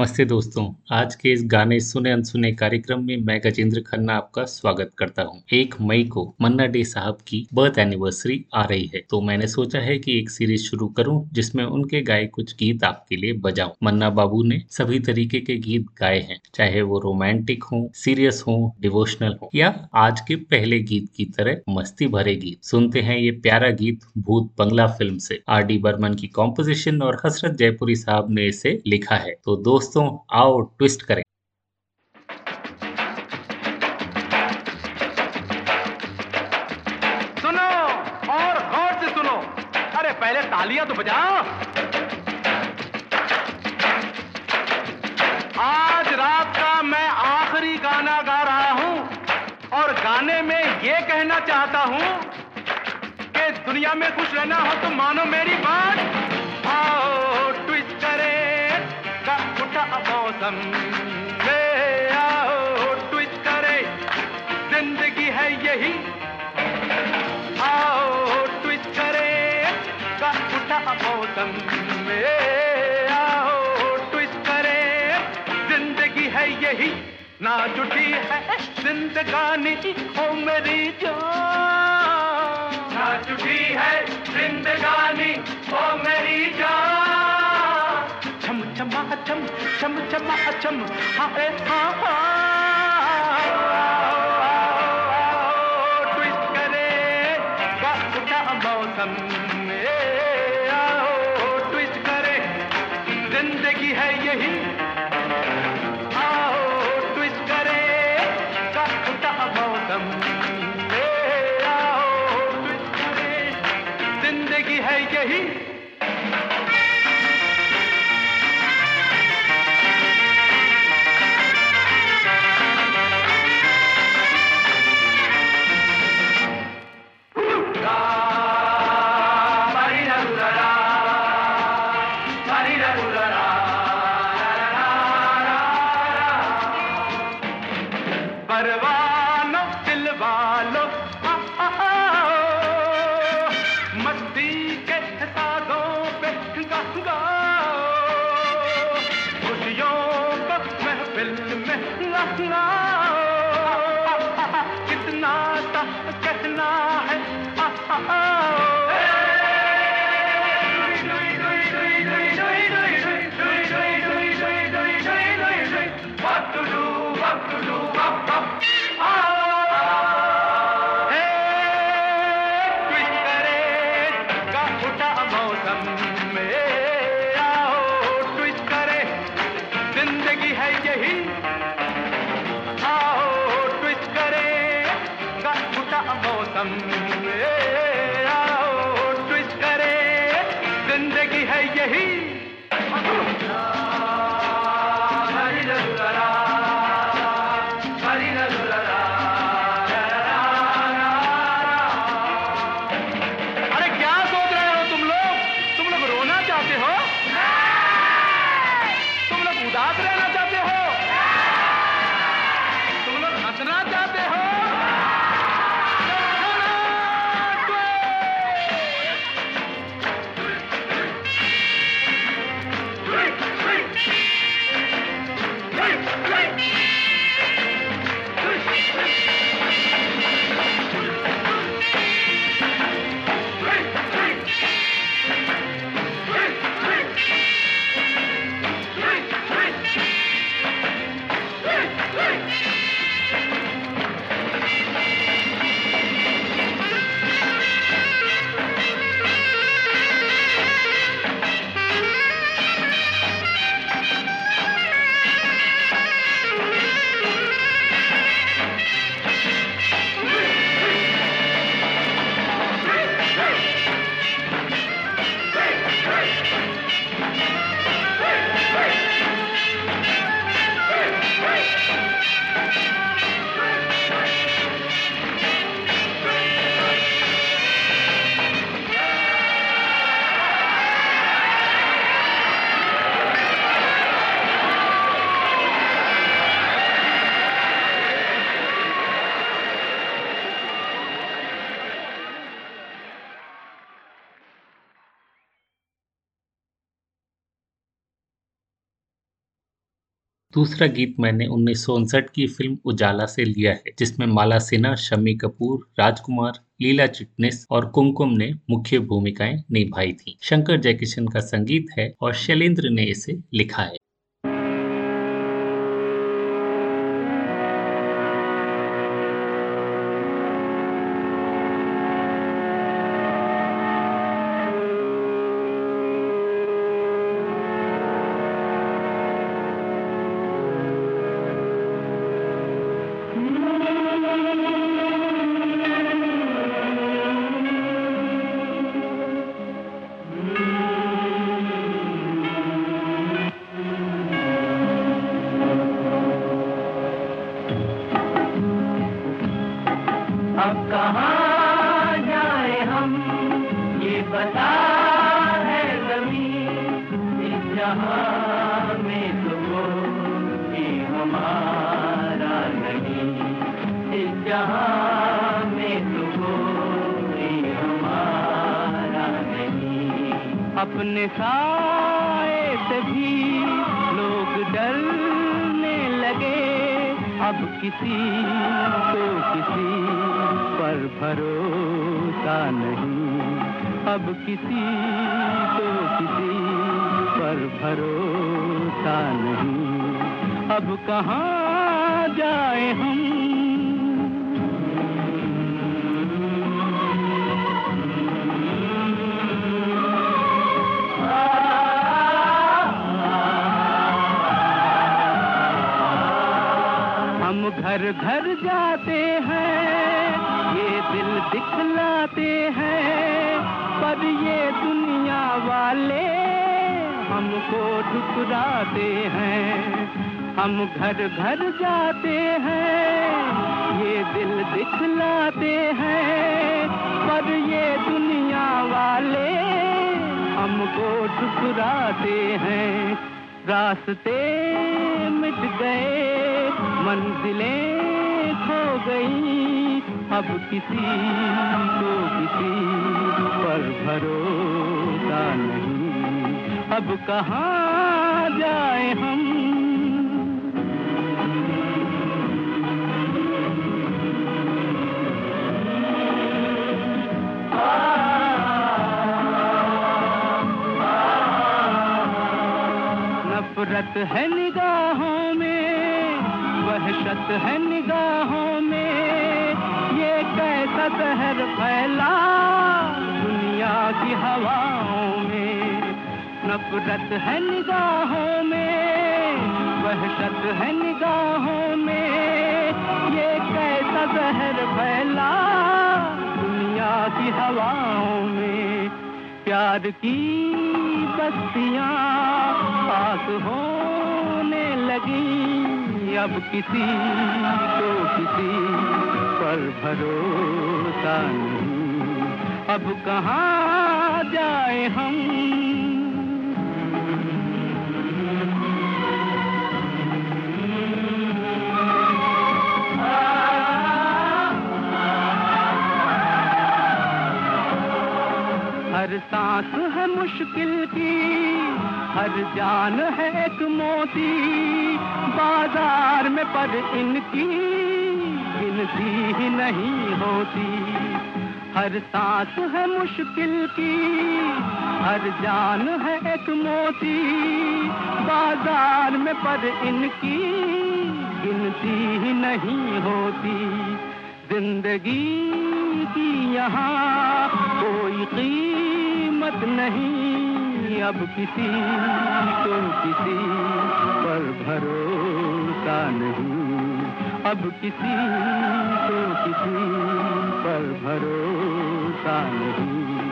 नमस्ते दोस्तों। आज के इस गाने सुने अनसुने कार्यक्रम में मैं गजेंद्र खन्ना आपका स्वागत करता हूँ। एक मई को मन्ना डे साहब की बर्थ एनिवर्सरी आ रही है। तो मैंने सोचा है कि एक सीरीज़ शुरू करूँ, जिसमें उनके गाए कुछ गीत आपके लिए बजाऊं। मन्ना बाबू ने सभी तरीके के गीत गाए हैं, चाहे वो रोमांटिक हो, सीरियस हो, डिवोशनल हो, या आज के पहले गीत की तरह मस्ती भरे गीत। सुनते हैं ये प्यारा गीत भूत बंगला फ़िल्म से। आर डी बर्मन की कॉम्पोजिशन और हसरत जयपुरी साहब ने इसे लिखा है। तो दोस्तों आओ ट्विस्ट करें। सुनो, और गौर से सुनो। अरे, पहले तालियाँ तो बजाओ आज रात का मैं आखिरी गाना गा रहा हूँ, और गाने में ये कहना चाहता हूँ कि दुनिया में खुश रहना हो तो मानो मेरी बात। मौसम ले आओ ट्विस्ट करे। ज़िंदगी है यही। आओ ट्विस्ट करे। का उठा मौसम। में आओ ट्विस्ट करे। ज़िंदगी है यही। ना जुटी है जिंदगानी। ओ मेरी जान। छम चम अचम। हाय हा हाँ। दूसरा गीत मैंने उन्नीस सौ उनसठ की फ़िल्म उजाला से लिया है, जिसमें माला सिन्हा शमी कपूर, राजकुमार, लीला चिटनेस और कुमकुम ने मुख्य भूमिकाएँ निभाई थी। शंकर जयकिशन का संगीत है और शैलेंद्र ने इसे लिखा है। हमको ठुकराते हैं। रास्ते मिट गए, मंजिलें खो गई। अब किसी को किसी पर भरोसा नहीं। अब कहाँ जाए हम? नफरत है निगाहों में वहशत है निगाहों में। ये कैसा जहर फैला दुनिया की हवाओं में? नफरत है निगाहों में वहशत है निगाहों में। ये कैसा जहर फैला दुनिया की हवाओं में? प्यार की बस्तियाँ, पास होने लगी अब किसी को किसी पर भरोसा नहीं। अब कहाँ जाए हम? हर सांस है मुश्किल की। हर जान है एक मोती। बाज़ार में पर इनकी गिनती ही नहीं होती। हर सांस है मुश्किल की, हर जान है एक मोती। बाज़ार में पर इनकी गिनती ही नहीं होती। ज़िंदगी की यहाँ कोई कीमत नहीं। अब किसी को किसी पर भरोसा नहीं। अब किसी को किसी पर भरोसा नहीं।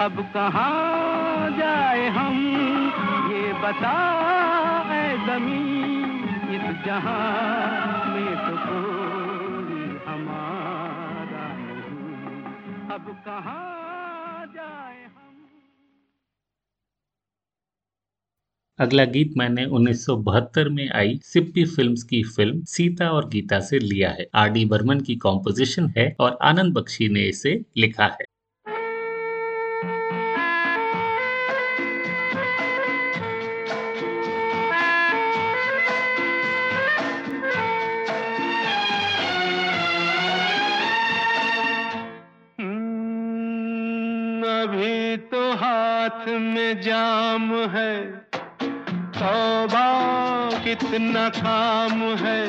अब कहाँ जाए हम, ये बता है ज़मीन, इस जहाँ में तो कोई हमारा नहीं। अब कहाँ अगला गीत मैंने 1972 में आई सिप्पी फिल्म्स की फ़िल्म सीता और गीता से लिया है। आर डी बर्मन की कॉम्पोजिशन है और आनंद बख्शी ने इसे लिखा है। कितना काम है,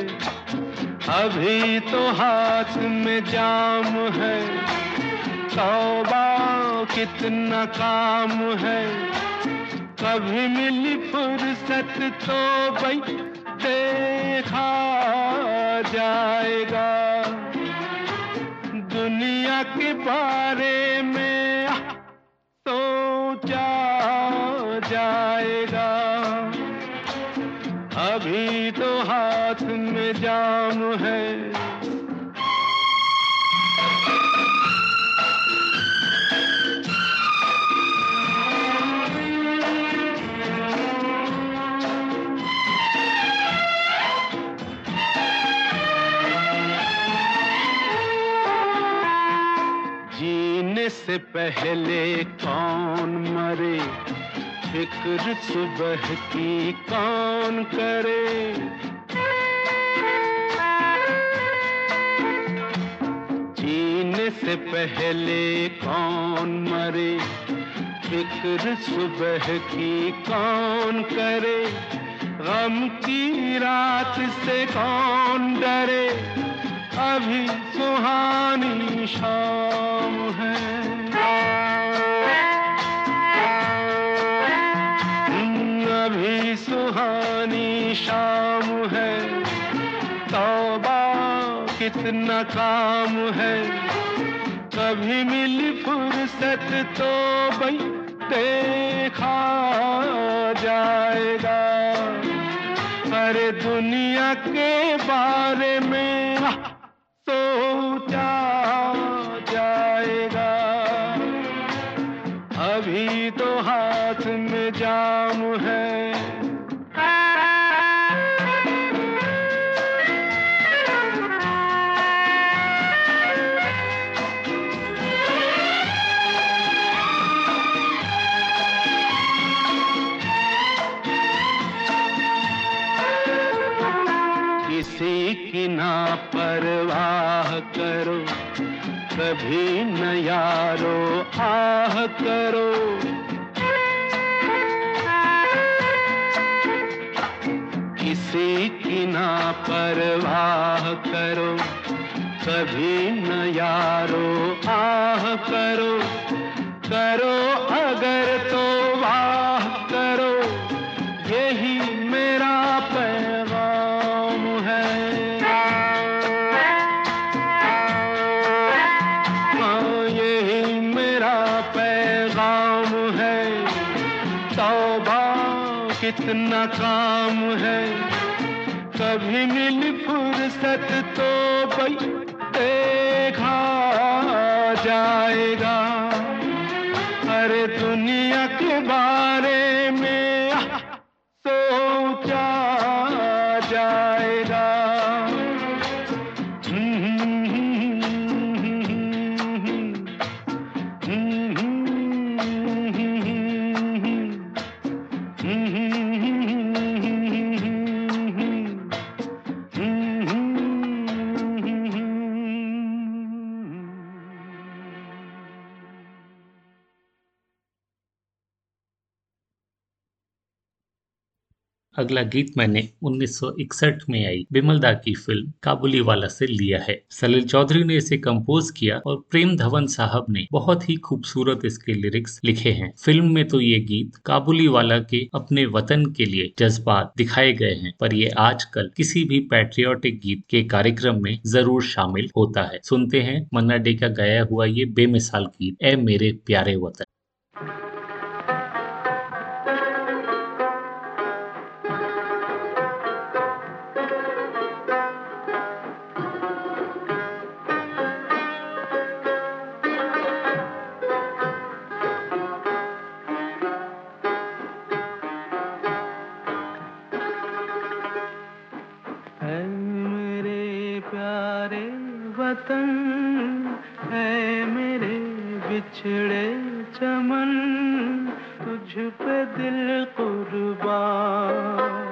अभी तो हाथ में जाम है। तौबा कितना काम है, कभी मिली फुर्सत तो भाई देखा जाएगा। दुनिया के बारे में में जाम है से पहले कौन मरे? फ़िक्र सुबह की कौन करे? पहले कौन मरे? फ़िक्र सुबह की कौन करे? गम की रात से कौन डरे? अभी सुहानी शाम है। अभी सुहानी शाम है। तौबा कितना काम है। कभी मिली फुर्सत तो भाई देखा जाएगा। अरे दुनिया के बारे में कभी न यारो आह करो। किसी की ना परवाह करो। कभी न यारो आह करो। करो अगर कितना काम है। कभी मिल फुर्सत तो अगला गीत मैंने 1961 में आई बिमल दा की फ़िल्म काबुली वाला से लिया है। सलील चौधरी ने इसे कंपोज किया और प्रेम धवन साहब ने बहुत ही खूबसूरत इसके लिरिक्स लिखे हैं। फ़िल्म में तो ये गीत काबुली वाला के अपने वतन के लिए जज्बात दिखाए गए हैं, पर ये आजकल किसी भी पैट्रियोटिक गीत के कार्यक्रम में ज़रूर शामिल होता है। सुनते हैं, मन्ना डे का गाया हुआ ये बेमिसाल गीत ए मेरे प्यारे वतन। है मेरे बिछड़े चमन तुझ पे दिल कुर्बान।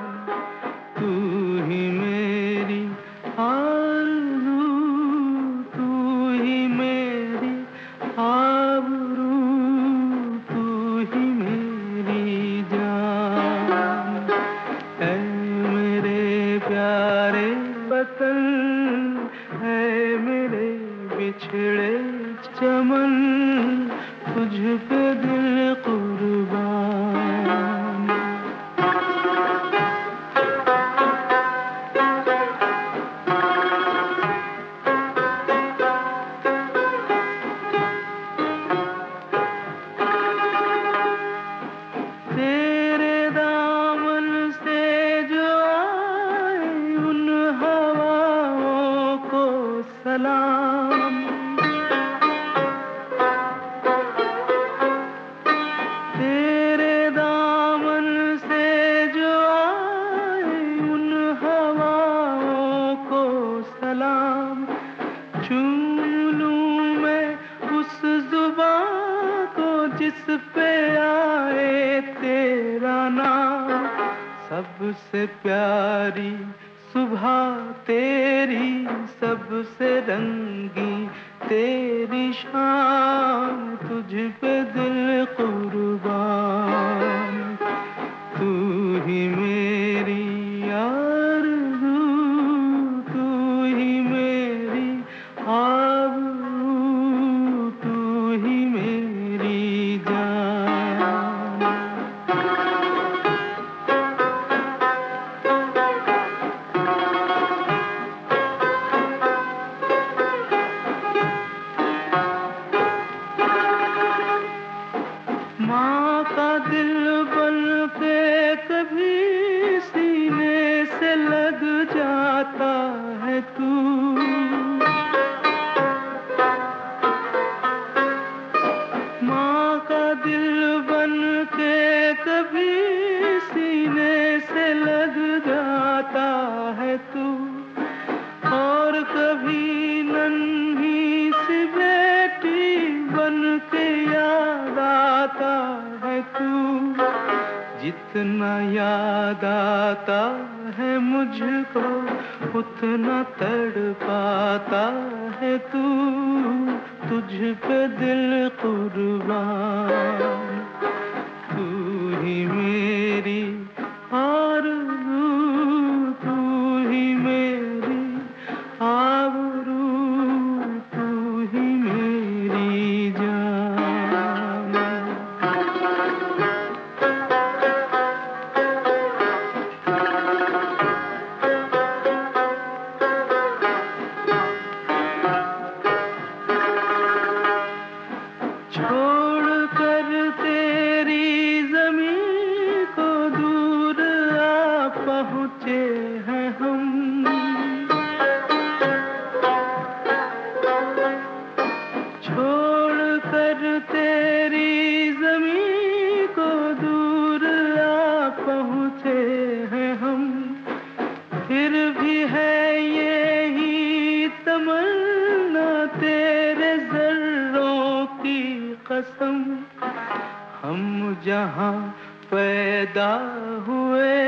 पैदा हुए?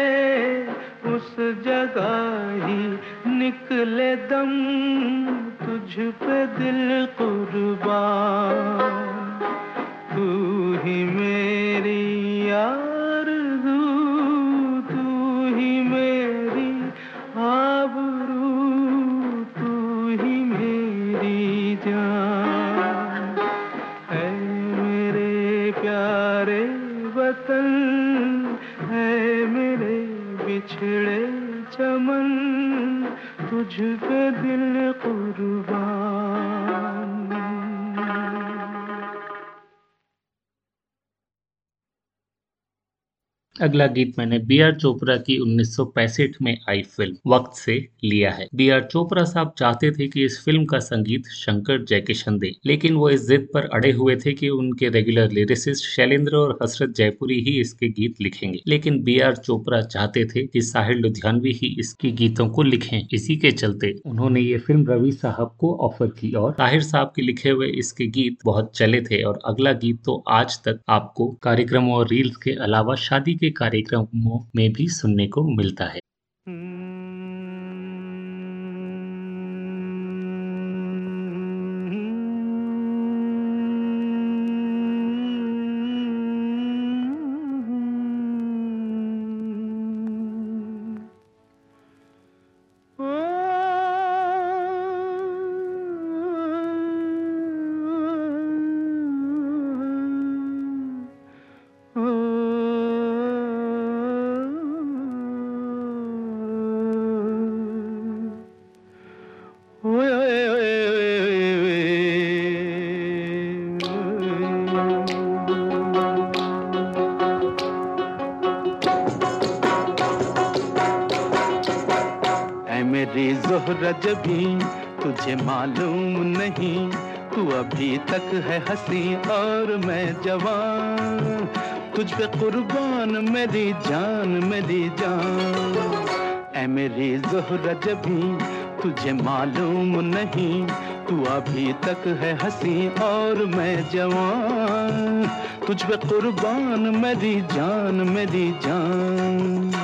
उस जगह ही निकले दम, तुझ पे दिल कुर्बान। तू ही मेरी यार अगला गीत मैंने बी आर चोपड़ा की 1965 में आई फ़िल्म वक्त से लिया है। बी आर चोपड़ा साहब चाहते थे कि इस फ़िल्म का संगीत शंकर जयकिशन दे, लेकिन वो इस जिद पर अड़े हुए थे कि उनके रेगुलर लिरिसिस्ट शैलेंद्र और हसरत जयपुरी ही इसके गीत लिखेंगे। लेकिन बी आर चोपड़ा चाहते थे कि साहिर लुधियानवी ही इसके गीतों को लिखें। इसी के चलते उन्होंने ये फ़िल्म रवि साहब को ऑफ़र की और ताहिर साहब के लिखे हुए इसके गीत बहुत चले थे। और अगला गीत तो आज तक आपको कार्यक्रमों और रील्स के अलावा शादी के कार्यक्रमों में भी सुनने को मिलता है। मेरी जोहरा जबी तुझे मालूम नहीं, तू अभी तक है हँसी और मैं जवान। तुझ पे कुर्बान मेरी जान मेरी जान। ऐ मेरी जोहरा जबी तुझे मालूम नहीं, तू अभी तक है हसी और मैं जवान। तुझ पे कुर्बान मेरी जान मेरी जान।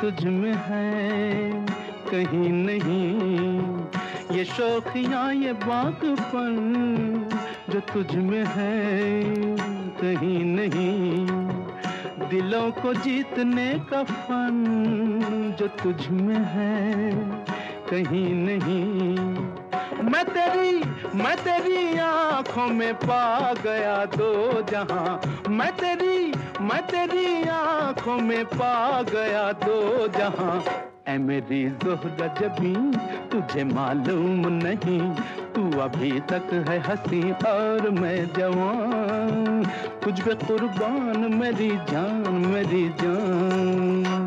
तुझ में है, कहीं नहीं। ये शौकिया ये बागपन जो तुझ में है, कहीं नहीं। दिलों को जीतने का फन जो तुझ में है, कहीं नहीं। मैं तेरी मैं तेरी आँखों में पा गया दो जहाँ। मैं तेरी मैं तेरी आँखों में पा गया दो जहाँ। ऐ मेरी जोहरा जबी, तुझे मालूम नहीं, तू अभी तक है हँसी और मैं जवान। तुझ पे कुर्बान मेरी जान मेरी जान।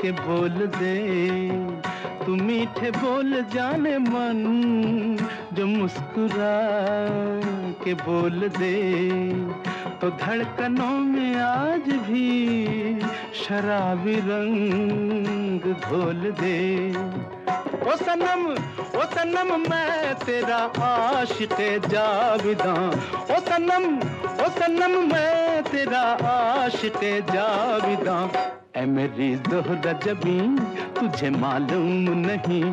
के बोल दे। तू मीठे बोल जाने मन, जो मुस्कुरा के बोल दे। तो धड़कनों में आज भी शराबी रंग घोल दे। ओ सनम ओ सनम, मैं तेरा आशिक जाविदा ओ सनम ओ सनम, मैं तेरा आशिक जाविदा ऐ मेरी जोहरा जबी तुझे मालूम नहीं,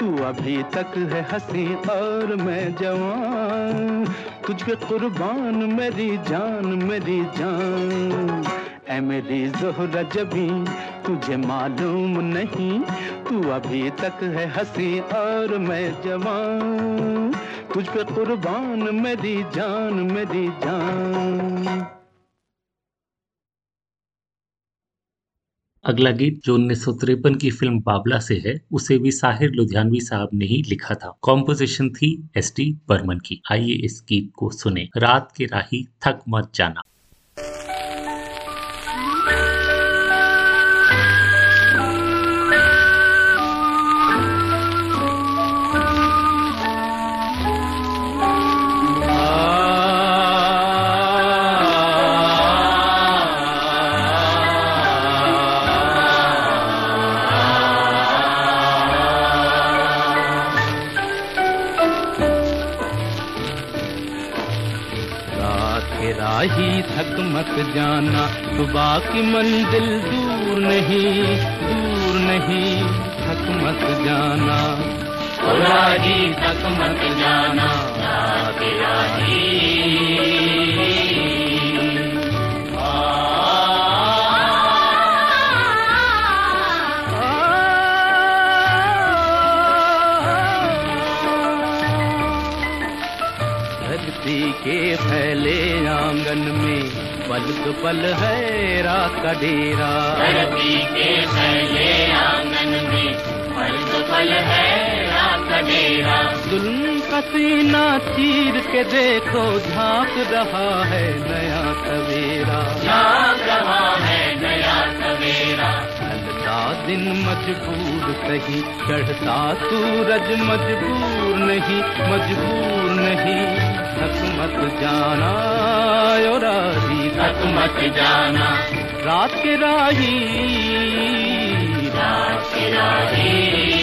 तू अभी तक है हँसी और मैं जवान। तुझ पे कुर्बान मेरी जान मेरी जान। ऐ मेरी जोहरा जबी तुझे मालूम नहीं, तू अभी तक है हँसी और मैं जवान। तुझ पे कुर्बान मेरी जान मेरी जान। अगला गीत जो उन्नीस सौ तिरपन की फ़िल्म बाबला से है, उसे भी साहिर लुधियानवी साहब ने ही लिखा था। कॉम्पोजिशन थी एस टी बर्मन की। आइए इस गीत को सुने। रात के राही थक मत जाना। मत जाना। सुबह की मंजिल दूर नहीं दूर नहीं, थक मत जाना। राही थक मत जाना राही के फैले आँगन में। पल तो पल है रात का डेरा धरती के फैले आँगन में। पल तो पल है रात का डेरा जुल्म का सीना चीर के देखो झाँक रहा है नया सवेरा। झाँक रहा है दिन मजबूर सही चढ़ता सूरज मजबूर नहीं मजबूर नहीं। थक मत जाना, ओ राही थक मत जाना। रात के राही, रात के राही।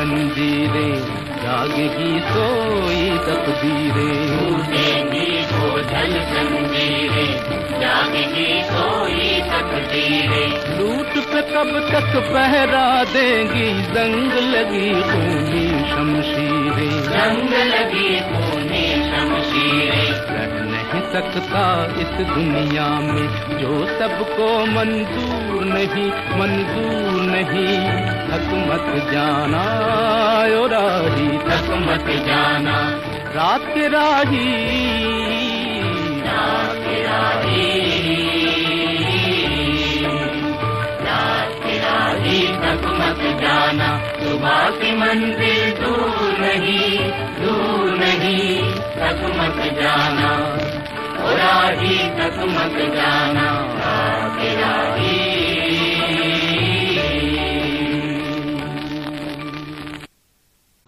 जंजीरें जागेगी सोई तकदीरें। टूटेगी बोझल जंजीरें जागेगी सोई तकदीरें। लूट पे कब तक पहरा देंगी जंग लगी खूनी शमशीरे। जंग लगी खूनी शमशीरें। नहीं सकता इस दुनिया में जो सबको मंजूर नहीं मंजूर नहीं। थक मत जाना, ओ राही थक मत जाना। रात के राही जाना। सुबह की मंजिल दूर नहीं दूर नहीं थक मत जाना। ओ राही मत जाना। राही।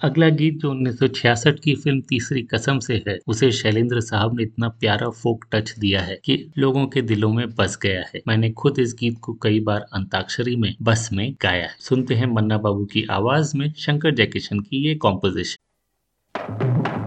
अगला गीत जो 1966 की फ़िल्म तीसरी कसम से है, उसे शैलेंद्र साहब ने इतना प्यारा फोक टच दिया है कि लोगों के दिलों में बस गया है। मैंने खुद इस गीत को कई बार अंताक्षरी में, बस में गाया है। सुनते हैं मन्ना बाबू की आवाज़ में शंकर जयकिशन की ये कॉम्पोजिशन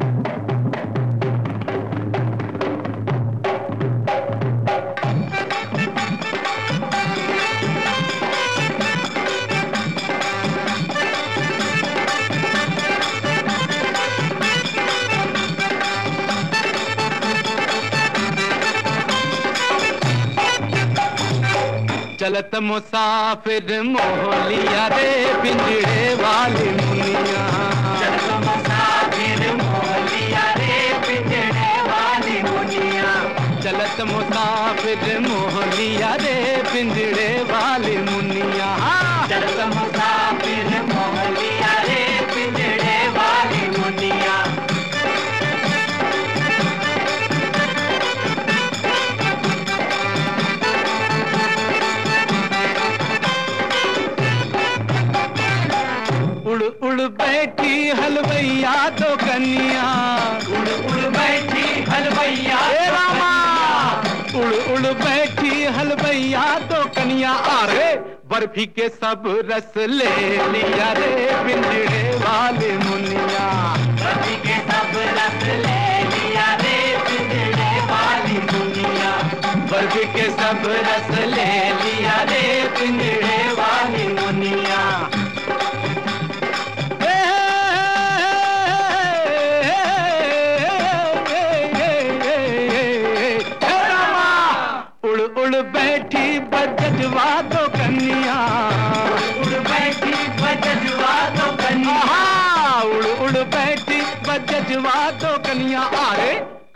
चलत मुसाफिर मोहलिया रे पिंजड़े वाली मुनिया चलत मुसाफिर हलवैया तो कन्या उड़ उड़ बैठी हलवैया ए रामा। उड़ उड़ बैठी हलवैया तो कन्या अरे बर्फ़ी के सब रस ले लिया रे पिंजड़े वाले मुनिया। बर्फ़ी के सब रस ले लिया रे पिंजड़े वाली मुनिया। बर्फ़ी के सब रस ले लिया रे पिंजड़े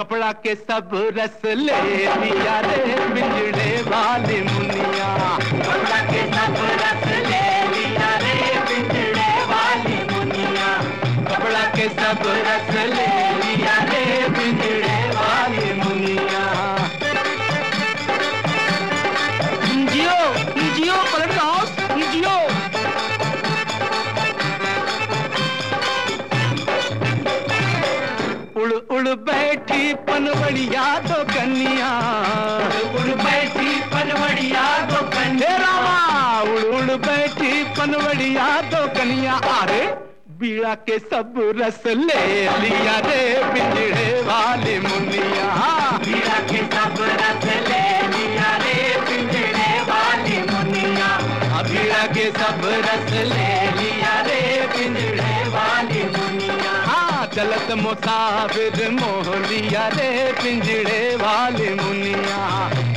कपड़ा के सब रस ले लिया रे बिजड़े वाले मुनिया। कपड़ा के सब रस ले लिया रे बिजड़े वाले मुनिया। कपड़ा के सब रस ले बैठी पनवड़िया तो कन्या उड़ बैठी पनवड़िया तो कन्या रामा उड़ उड़ बैठी पनवड़िया तो कन्या अरे बीड़ा के सब रस ले लिया रे पिंजड़े वाले मुनिया। मीरा के सब रस ले लिया रे पिंजड़े वाली मुनिया। बीड़ा के सब रस ले लिया रे पिंजड़े चलत मुसाफिर मोहलिया रे पिंजड़े वाले मुनिया।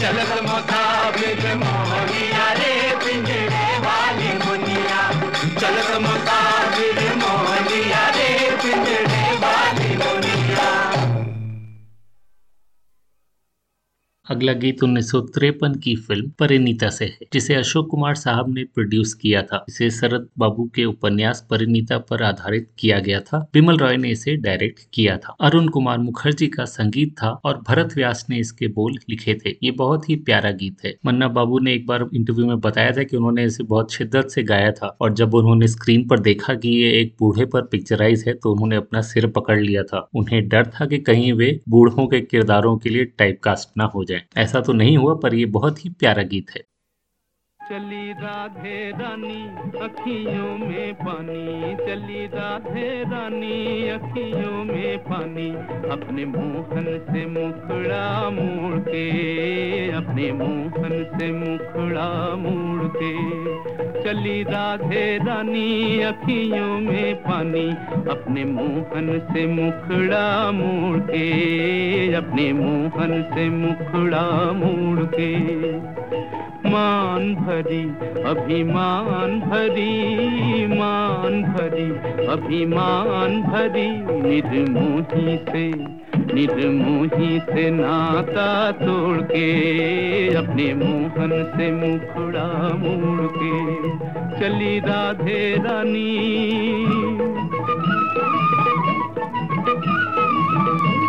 चलत मुसाफिर मोह अगला गीत उन्नीस की फ़िल्म परिणीता से है, जिसे अशोक कुमार साहब ने प्रोड्यूस किया था। इसे शरद बाबू के उपन्यास परिणीता पर आधारित किया गया था। बिमल रॉय ने इसे डायरेक्ट किया था। अरुण कुमार मुखर्जी का संगीत था और भरत व्यास ने इसके बोल लिखे थे। ये बहुत ही प्यारा गीत है। मन्ना बाबू ने एक बार इंटरव्यू में बताया था की उन्होंने इसे बहुत शिद्दत से गाया था और जब उन्होंने स्क्रीन पर देखा की ये एक बूढ़े पर पिक्चराइज है तो उन्होंने अपना सिर पकड़ लिया था। उन्हें डर था कि कहीं वे बूढ़ों के किरदारों के लिए टाइपकास्ट न हो जाए। ऐसा तो नहीं हुआ पर ये बहुत ही प्यारा गीत है। चली राधे रानी, अखियों में पानी। चली राधे रानी, अखियों में पानी। अपने मोहन से मुखड़ा मोड़ के, अपने मोहन से मुखड़ा मोड़ के। चली राधे रानी, अखियों में पानी। अपने मोहन से मुखड़ा मोड़ के, अपने मोहन से मुखड़ा मोड़ के। मान भरी अभिमान भरी मान भरी अभिमान भरी निर्मोही से निर्मोही से नाता तोड़ के अपने मोहन से मुखड़ा मोड़ के चली राधे रानी।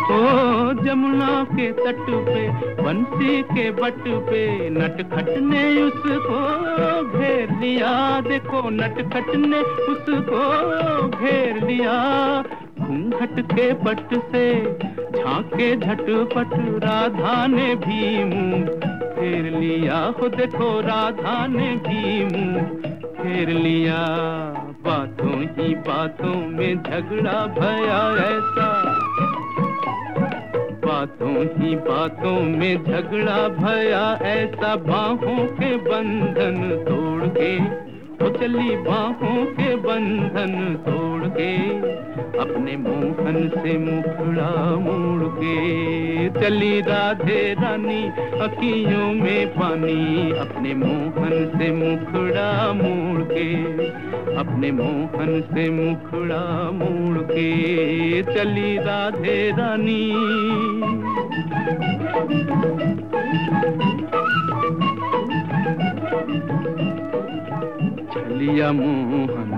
ओ जमुना के तट पे, बंसी के बट पे नटखट ने उसको घेर लिया। देखो नटखट ने उसको घेर लिया। घूंघट के पट से झांके झटपट, राधा ने भी मुँह फेर लिया। हो देखो राधा ने भी मुँह फेर लिया। बातों ही बातों में झगड़ा भया ऐसा बातों ही बातों में झगड़ा भया, ऐसा बाहों के बंधन तोड़ के वो चली बाहों के बंधन तोड़ के, अपने मोहन से मुखड़ा मोड़ के। चली राधे रानी, अखियों में पानी, अपने मोहन से मुखड़ा मोड़ के, अपने मोहन से मुखड़ा मोड़ के। चली राधे रानी। छलिया मोहन,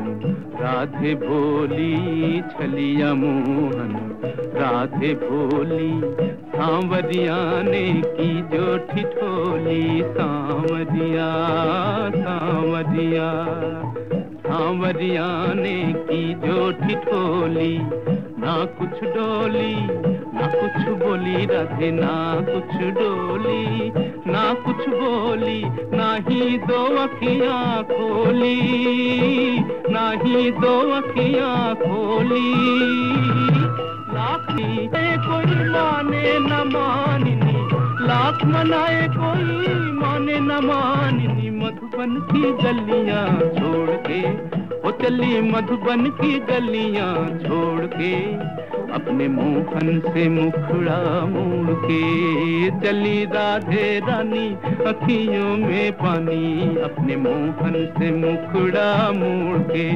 राधे भोली छलिया मोहन, राधे भोली सांवरिया ने की जो ठिठोली सांवरिया सांवरिया सांवरिया ने की जो ठिठोली ना कुछ डोली ना कुछ बोली राधे, ना कुछ डोली, ना कुछ बोली, ना ही दो अखियाँ खोली, ना ही दो अखियाँ खोली। लाखी कोई माने न माननी, लाख मनाए कोई माने न माननी, मधुबन की गलियाँ छोड़ के वो चली मधुबन की गलियाँ छोड़ के, अपने मोहन से मुखड़ा मोड़ के। चली राधे रानी, अखियों में पानी, अपने मोहन से मुखड़ा मोड़ के।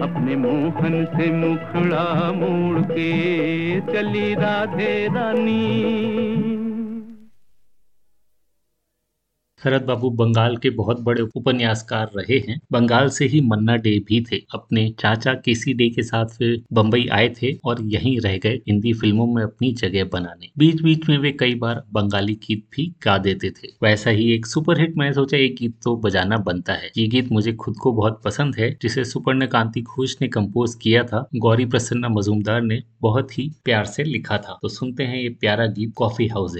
अपने मोहन से मुखड़ा मोड़ के, चली राधे रानी। शरद बाबू बंगाल के बहुत बड़े उपन्यासकार रहे हैं। बंगाल से ही मन्ना डे भी थे। अपने चाचा केसी डे के साथ फिर बम्बई आए थे और यहीं रह गए हिंदी फ़िल्मों में अपनी जगह बनाने। बीच बीच में वे कई बार बंगाली गीत भी गा देते थे। वैसा ही एक सुपरहिट मैंने सोचा एक गीत तो बजाना बनता है। ये गीत मुझे खुद को बहुत पसंद है, जिसे सुपर्ण कांति घोष ने कम्पोज किया था। गौरी प्रसन्ना मजूमदार ने बहुत ही प्यार से लिखा था। तो सुनते हैं ये प्यारा गीत कॉफ़ी हाउस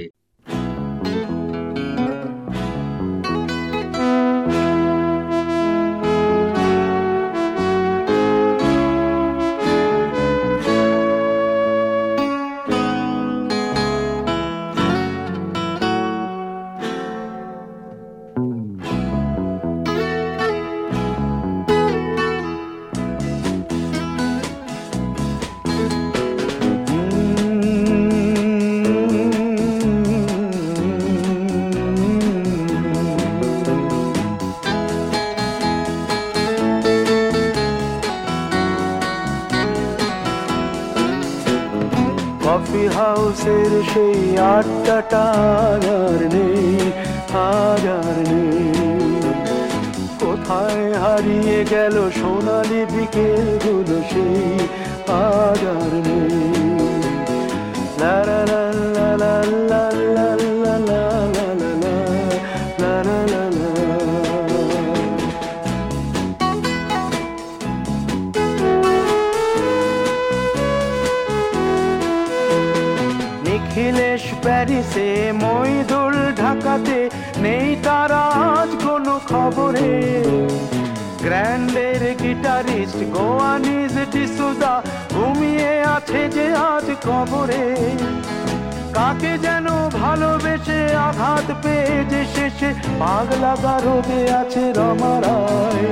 পাগলা গারদে আছে রমারায়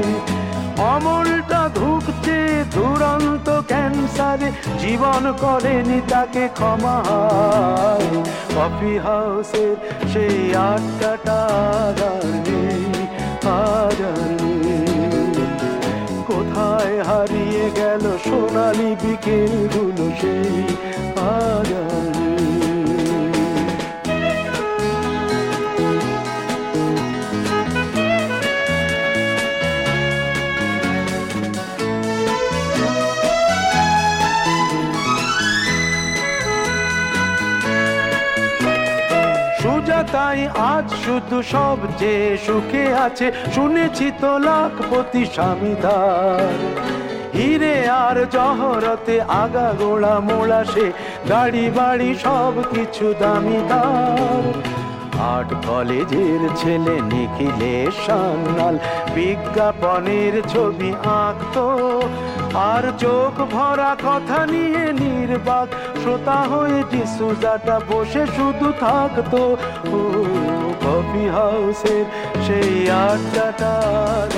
অমলটা ধুকছে, দুরন্ত ক্যান্সারে জীবন করেনি তাকে ক্ষমা কফি হাউসের সেই আটটা নেই কোথায় হারিয়ে গেল সোনালি বিকেলগুলো সেই হাজার নেই আজ শুধু সব যে সুখে আছে, শুনেছি তো লাখপতি স্বামীদার। হিরে আর জহরতে আগা গোড়া মোড়া সে, গাড়ি বাড়ি সব কিছু দামিদার। আর্ট কলেজের ছেলে নিখিলে সান্নাল বিজ্ঞাপনের ছবি আঁকতো আর চোখ ভরা কথা নিয়ে নির্বাক, শ্রোতা হয়ে ডিসুজাটা বসে শুধু থাকতো। কফি হাউসের সেই আড্ডাটা আর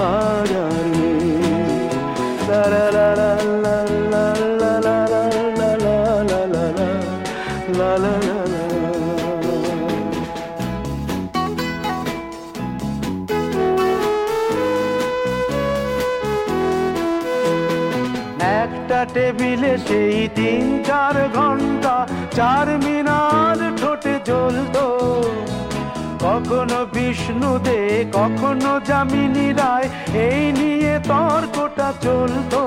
আর নেই। টেবিলে সেই তিন চার ঘণ্টা, চার মিনার ঠোঁটে জ্বলতো। কখনো বিষ্ণু দে কখনো যামিনী রায়, এই নিয়ে তর্কটা চলতো।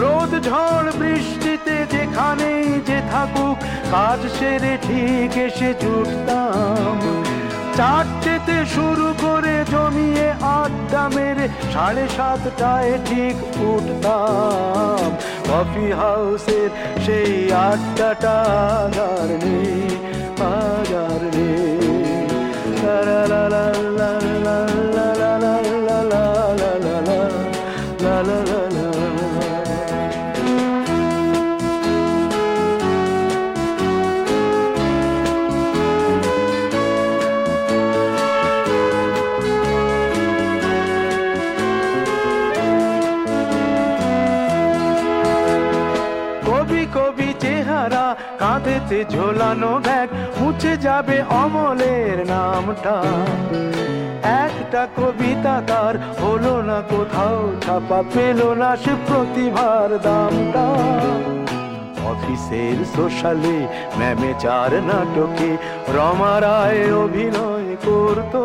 রোদ, ঝড়, বৃষ্টিতে যেখানেই যে থাকুক, কাজ সেরে ঠিক এসে জুটতাম চারটেতে শুরু করে জমিয়ে আড্ডা মেরে সাড়ে সাতটায় ঠিক উঠতাম। কফি হাউসের সেই আড্ডাটা আগার নেই আগার নেই। লা লা লা লা লা কাঁধেতে ঝোলানো ব্যাগ, মুছে যাবে অমলের নামটা। একটা কবিতা তার হলো না কোথাও, ছাপা পেল না সে প্রতিভার দামটা। অফিসের সোশ্যালে ম্যামে চার নাটকে রমা রায় অভিনয় করতো।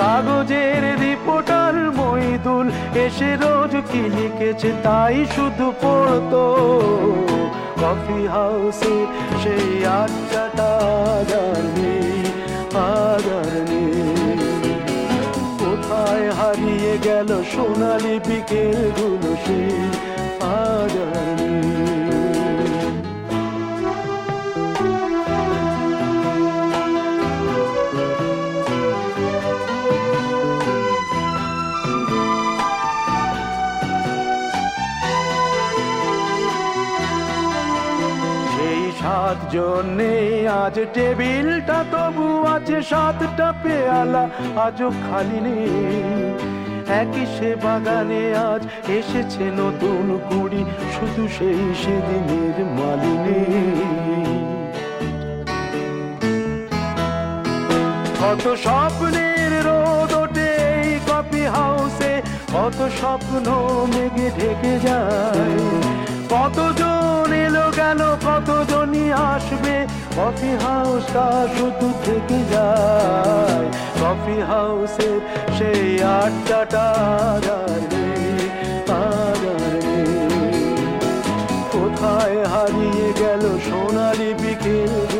কাগজের রিপোর্টার মইদুল এসে রোজ কি লিখেছে তাই শুধু পড়তো। কফি হাউসে সেই আড্ডাটা জানি আদারনি কোথায় হারিয়ে গেল সোনালি বিকেলগুলো সেই আদার জন্যে আজ টেবিলটা তবু আছে সাতটা পেয়ালা, আজও খালি নেই। একই সে বাগানে আজ এসেছে নতুন কুড়ি, শুধু সেই সেদিনের মালিনী। কত স্বপ্নের রোদ ওঠে কফি হাউসে, কত স্বপ্ন মেঘে ঢেকে যায়। কতজন এলো গেল, কতজনই আসবে কফি হাউসটা শুধু থেকে যায় কফি হাউসে সেই আড্ডাটা। কোথায় হারিয়ে গেল সোনালি বিকেল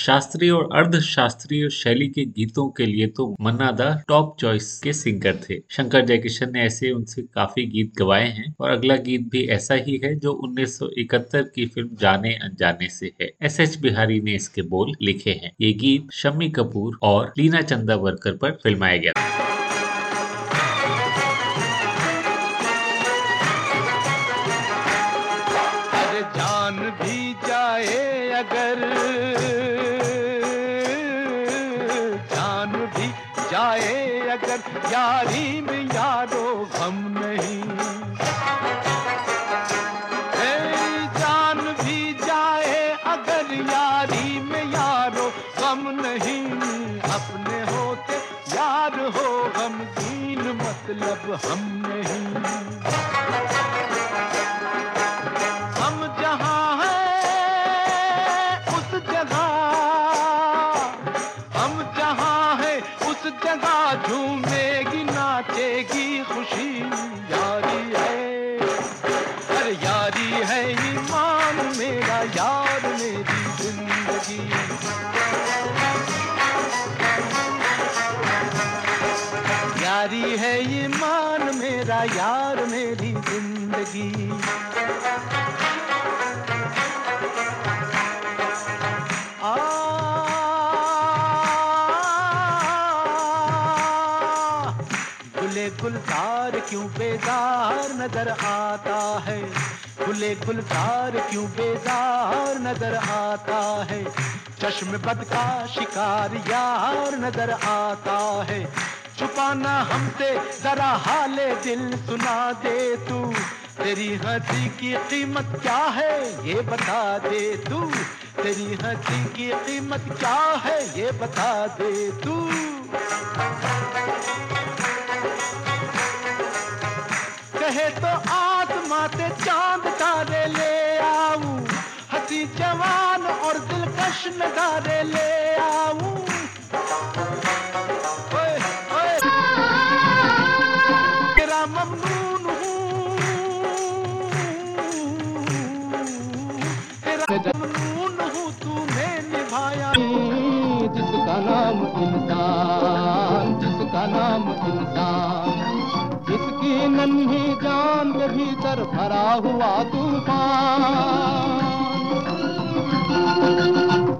शास्त्रीय और अर्ध शास्त्रीय शैली के गीतों के लिए तो मन्ना दा टॉप चॉइस के सिंगर थे। शंकर जयकिशन ने ऐसे उनसे काफ़ी गीत गवाए हैं और अगला गीत भी ऐसा ही है जो 1971 की फ़िल्म जाने अनजाने से है। एस एच बिहारी ने इसके बोल लिखे हैं। ये गीत शम्मी कपूर और लीना चंदा चंदावरकर पर फिल्माया गया था। यारी में यारो हम नहीं। ए, जान भी जाए अगर यारी में यारो गम नहीं। अपने होते यार हो गमगीन मतलब हम बेजार नज़र आता है। खुले गुलजार क्यों बेजार नज़र आता है? चश्म बद का शिकार यार नज़र आता है। छुपाना हमसे, जरा हाले दिल सुना दे तू। तेरी हँसी की कीमत क्या है, ये बता दे तू। तेरी हँसी की कीमत क्या है, ये बता दे तू। कहे तो आत्मा ते चाँद तारे ले आऊँ। हसी जवान और दिलकश नजारे ले के भीतर भरा हुआ तूफ़ान।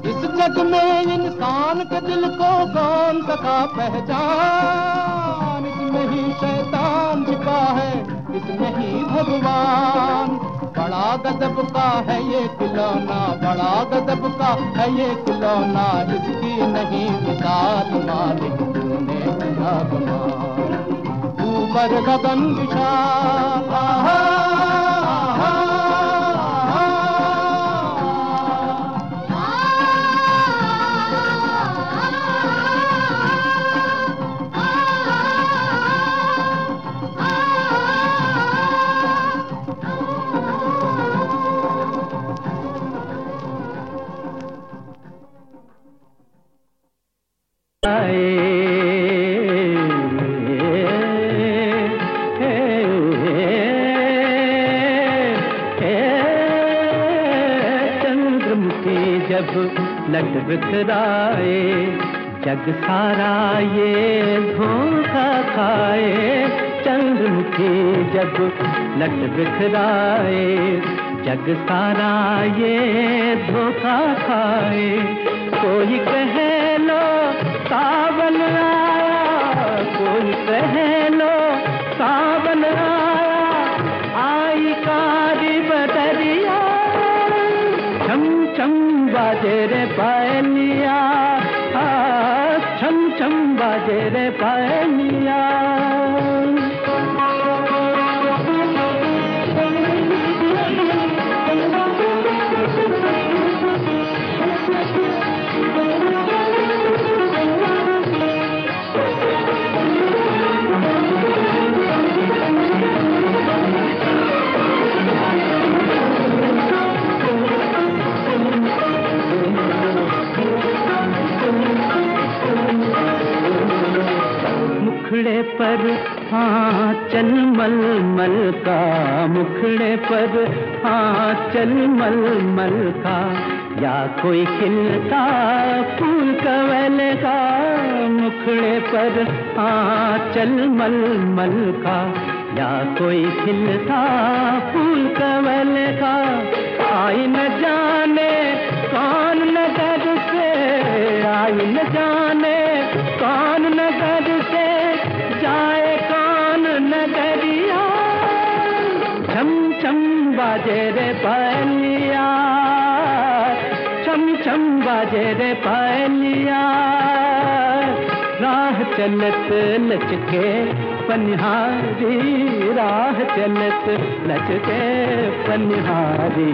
इस जग में इंसान के दिल को कौन सका पहचान। इसमें ही शैतान छिपा है, इसमें ही भगवान। बड़ा गजब का है ये खिलौना, बड़ा गजब का है ये खिलौना। इसकी नहीं मिसाल मालिक तूने किया कमाल ऊपर गगन विशाल बिखराए, जग सारा ये धोखा खाए, चंद्रमुखी जग लट बिखराए, जग सारा ये धोखा खाए। कोई कह बाजे रे पायलिया छम छम बाजे रे पायलिया मुखड़े पर हाँ चल मल मल का मुखड़े पर हाँ चल मल मल का। या कोई खिलता फूल कवल का मुखड़े पर हाँ चल मल मल का। या कोई खिलता फूल कवल का, आई न जाने कौन नगर से, आई न जाने बाजे रे पायलिया छम छम बाजे रे पायलिया राह चलत लचके पनिहारी, राह चलत लचके पनिहारी।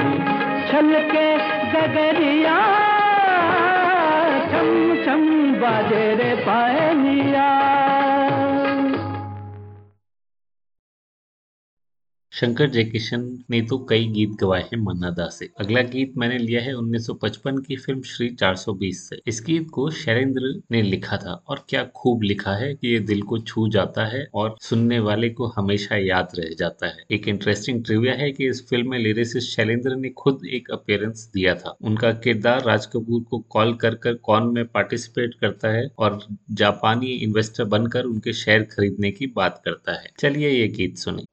छलके गगरिया छम छम बाजे रे पायलिया शंकर जयकिशन ने तो कई गीत गवाए हैं मन्ना दा से। अगला गीत मैंने लिया है 1955 की फ़िल्म श्री 420 से इस गीत को शैलेंद्र ने लिखा था और क्या खूब लिखा है कि ये दिल को छू जाता है और सुनने वाले को हमेशा याद रह जाता है। एक इंटरेस्टिंग ट्रिविया है कि इस फ़िल्म में लिरिसिस्ट शैलेंद्र ने खुद एक अपेयरेंस दिया था। उनका किरदार राज कपूर को कॉल कर कर कौन में पार्टिसिपेट करता है और जापानी इन्वेस्टर बनकर उनके शेयर खरीदने की बात करता है। चलिए ये गीत सुने।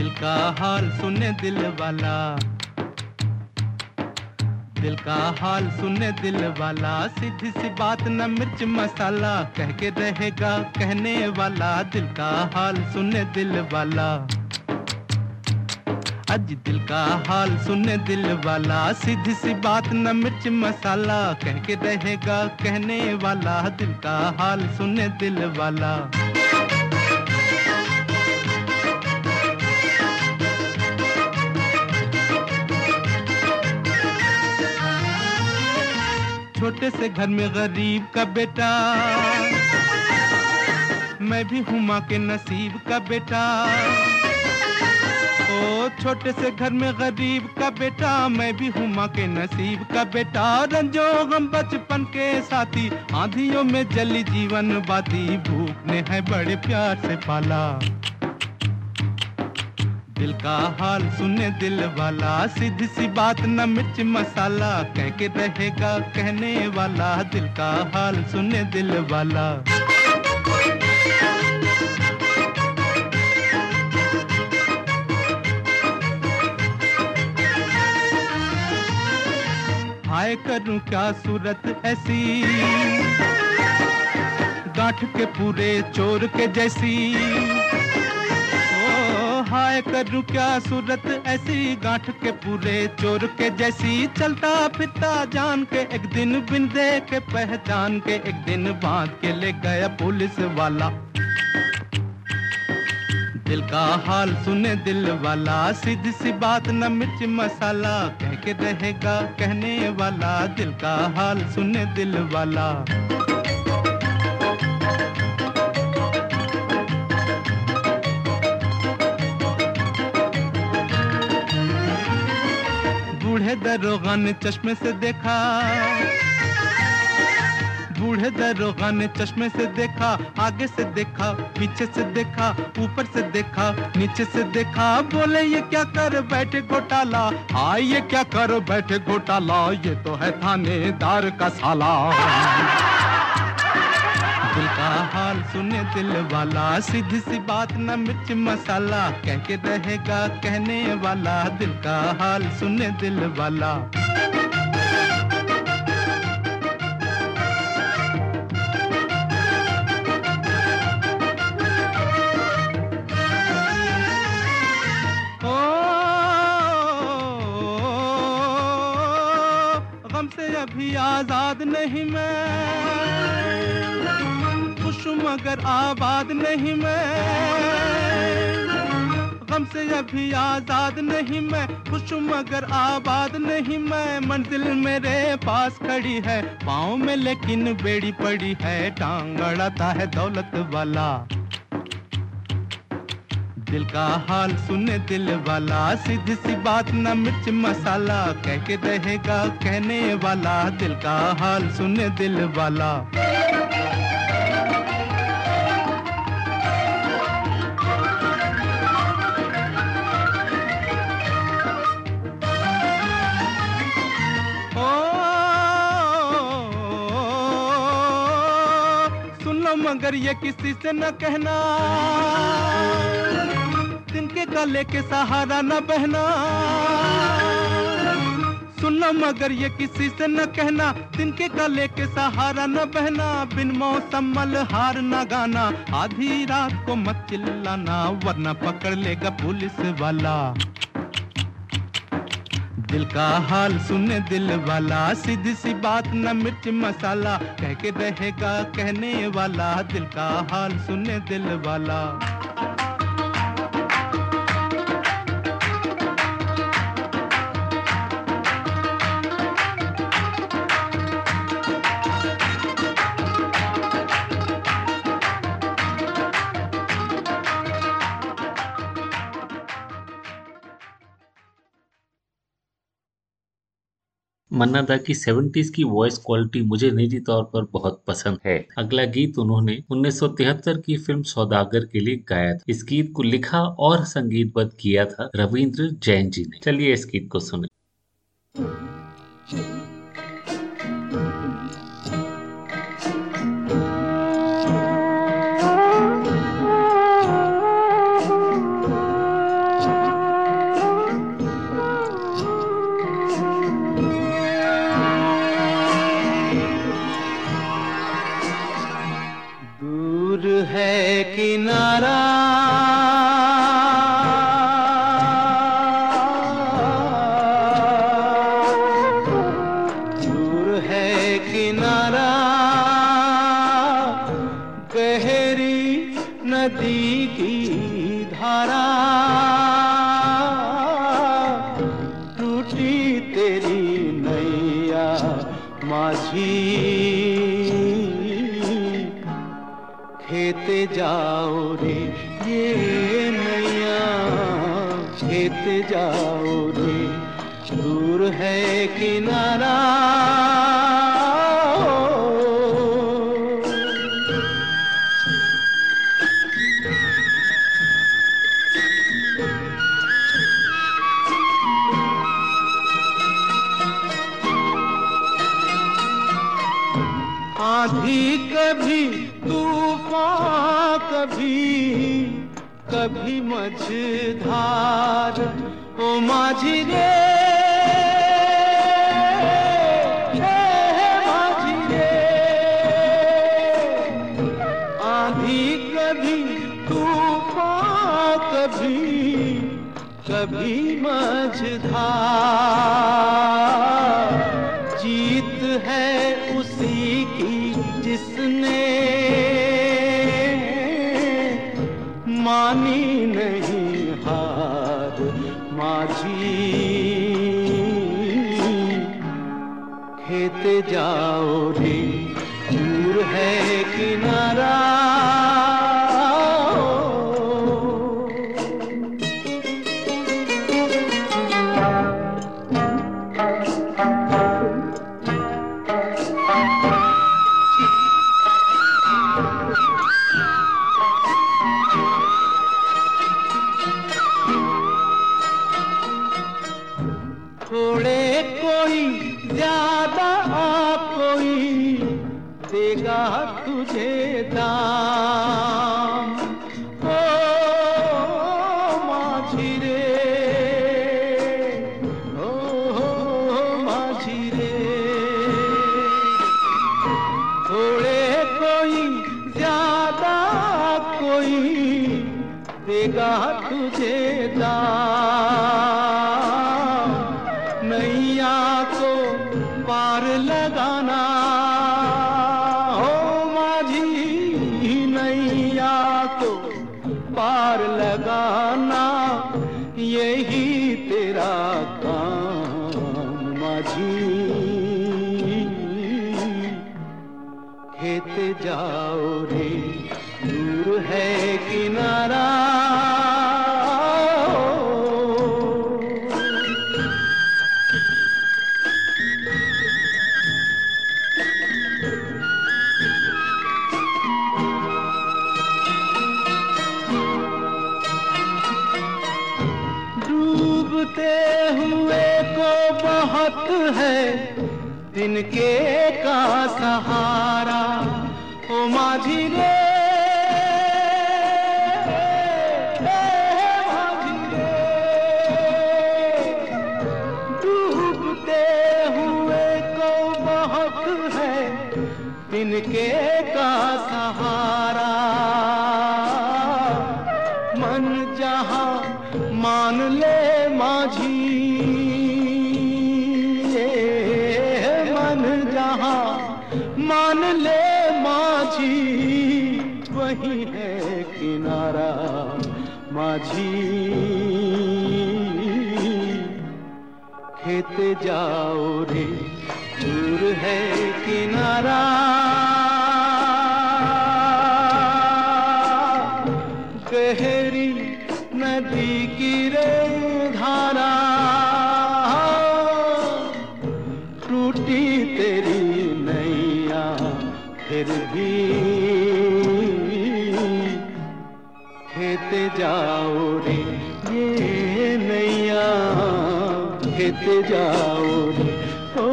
दिल का हाल सुने दिल वाला। दिल का हाल सुने दिल वाला, सीधी सी बात न मिर्च मसाला, कह के रहेगा कहने वाला। दिल का हाल सुने दिल वाला। अज दिल का हाल सुने दिल वाला, सीधी सी बात न मिर्च मसाला, कह के रहेगा कहने वाला। दिल का हाल सुने दिल वाला। छोटे से घर में गरीब का बेटा। मैं भी हूँ माँ के नसीब का बेटा। ओ, छोटे से घर में गरीब का बेटा, मैं भी हूँ माँ के नसीब का बेटा। रंजो गम बचपन के साथी, आंधियों में जली जीवन बाती। भूख ने है बड़े प्यार से पाला। दिल का हाल सुने दिल वाला, सीधी सी बात न मिर्च मसाला, कह के रहेगा कहने वाला, दिल का हाल सुने दिल वाला। हाय करूँ क्या सूरत ऐसी? गांठ के पूरे चोर के जैसी। हाय करूँ क्या सूरत? ऐसी गांठ के पूरे चोर के जैसी चलता फिरता जान के एक दिन बिन देखे पहचान के एक दिन बाँध के ले गया पुलिस वाला। दिल का हाल सुने दिल वाला, सीधी सी बात न मिर्च मसाला, कह के रहेगा कहने वाला। दिल का हाल सुने दिल वाला। दरोगा ने चश्मे से देखा। बूढ़े दरोगा ने चश्मे से देखा, आगे से देखा, पीछे से देखा, ऊपर से देखा, नीचे से देखा। बोले, ये क्या कर बैठे घोटाला? हाँ ये क्या कर बैठे घोटाला? ये तो है थानेदार का साला। दिल का हाल सुने दिल वाला, सीधी सी बात न मिर्च मसाला, कह के रहेगा कहने वाला, दिल का हाल सुने दिल वाला। अभी आज़ाद नहीं मैं। खुश मगर आबाद नहीं मैं। गम से अभी आज़ाद नहीं मैं। खुश मगर आबाद नहीं मैं। मंजिल मेरे पास खड़ी है, पाँव में लेकिन बेड़ी पड़ी है। टांग अड़ाता है दौलत वाला। दिल का हाल सुने दिल वाला। सीधी सी बात न मिर्च मसाला। कह के रहेगा कहने वाला। दिल का हाल सुने दिल वाला। मगर ये किसी से न कहना। तिनके गले के सहारा न बहना। सुन लो मगर ये किसी से न कहना। तिनके गले के सहारा न बहना। बिन मौसम हार न गाना। आधी रात को मत चिल्लाना, वरना पकड़ लेगा पुलिस वाला। दिल का हाल सुन, दिल वाला सीधी सी बात, न मिर्च मसाला, कह के रहेगा कहने वाला। दिल का हाल सुन, दिल वाला। मन्ना दा की 70s की वॉइस क्वालिटी मुझे निजी तौर पर बहुत पसंद है। अगला गीत उन्होंने 1973 की फ़िल्म सौदागर के लिए गाया था। इस गीत को लिखा और संगीतबद्ध किया था रविंद्र जैन जी ने। चलिए इस गीत को सुने। है किनारा दूर है किनारा आधी कभी तूफ़ान कभी कभी मझधार ओ माझी रे। की मझधार। तुझे दाम नैया को पार ले get जाओ रे, दूर है किनारा। गहरी नदी की रे धारा टूटी तेरी नैया फिर भी, खेते जाओ खेते जाओ रे। ओ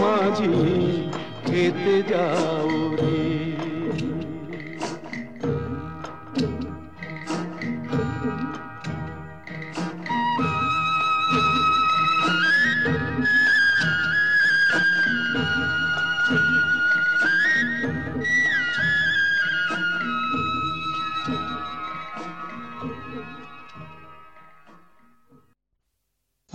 माँ जी खेते जाओ।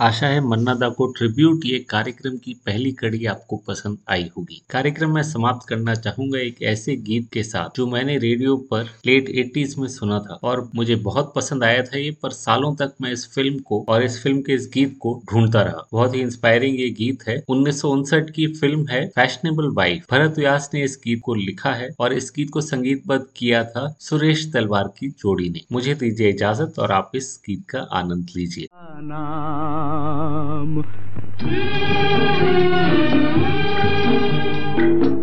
आशा है मन्ना दा को ट्रिब्यूट ये कार्यक्रम की पहली कड़ी आपको पसंद आई होगी। कार्यक्रम में समाप्त करना चाहूँगा एक ऐसे गीत के साथ जो मैंने रेडियो पर लेट एटीज में सुना था और मुझे बहुत पसंद आया था ये, पर सालों तक मैं इस फ़िल्म को और इस फ़िल्म के इस गीत को ढूंढता रहा। बहुत ही इंस्पायरिंग ये गीत है। उन्नीस सौ उनसठ की फ़िल्म है फैशनेबल वाइफ भरत व्यास ने इस गीत को लिखा है और इस गीत को संगीतबद्ध किया था सुरेश तलवार की जोड़ी ने। मुझे दीजिए इजाज़त और आप इस गीत का आनंद लीजिए। नाम।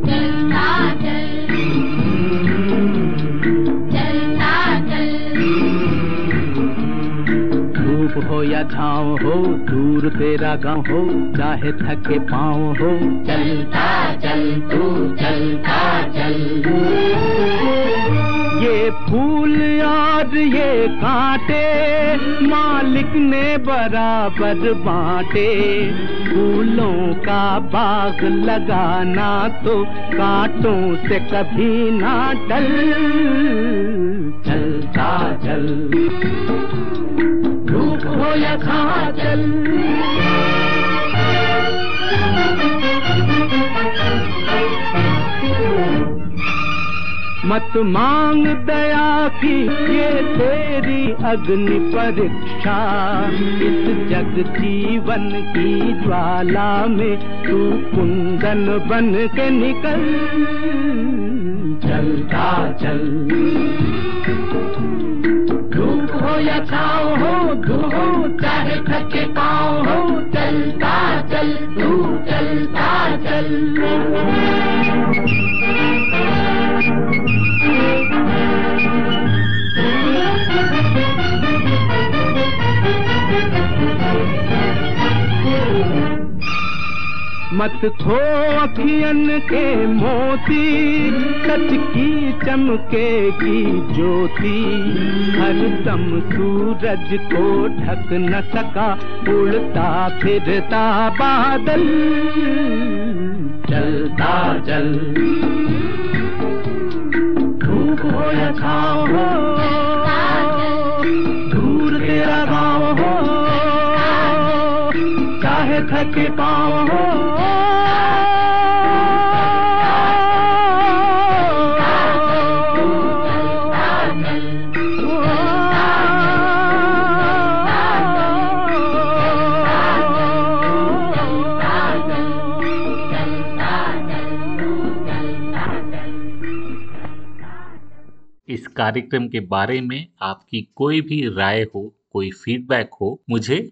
चलता चल। चलता चल। धूप हो या छाँव हो दूर तेरा गाँव हो चाहे थके पाँव हो। चलता चल तू चलता चल। फूल और ये कांटे, मालिक ने बराबर बांटे। फूलों का बाग लगाना तो कांटों से कभी ना टल चलता चल धूप हो या छाँ चल मत मांग दया की, ये तेरी अग्नि परीक्षा। इस जग जीवन की ज्वाला में तू कुंदन बन के निकल। चलता चल। धूप हो या छाँव हो, धूप चाहे थके पाँव हो, चलता चल तू चलता चल। मत खो अखियन के मोती सच की चमकेगी ज्योति। हर दम सूरज को ढक न सका उड़ता फिरता बादल। चलता चल। धूप हो या छाँव हो दूर तेरा गाँव हो। थके पाँव हो। इस कार्यक्रम के बारे में आपकी कोई भी राय हो, कोई फीडबैक हो, मुझे